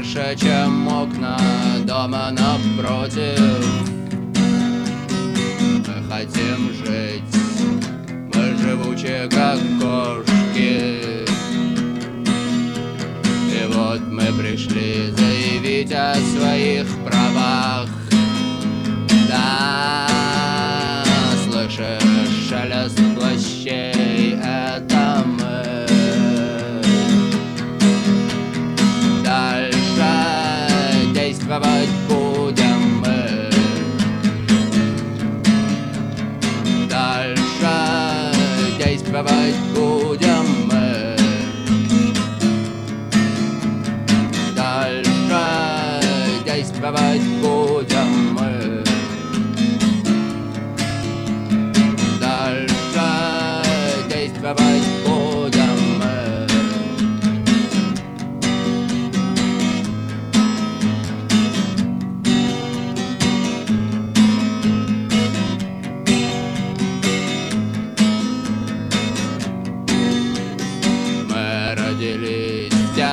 больше, чем окна дома напротив. Мы хотим жить, мы живучие, как кошки. И вот мы пришли заявить о своих правах Действовать будем мы. Дальше действовать будем мы. Дальше действовать будем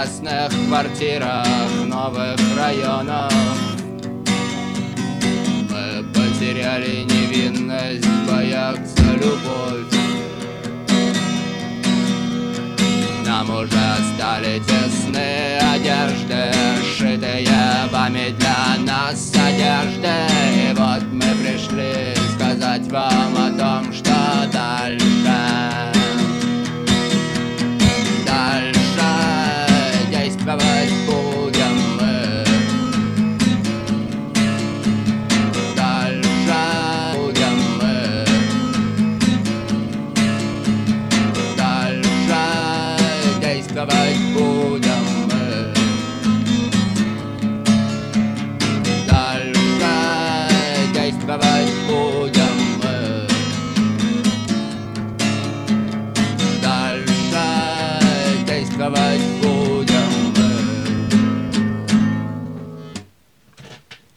тесных квартирах новых районов Мы потеряли невинность в боях за любовь. Нам уже стали тесны одежды Шитые вами для нас одежды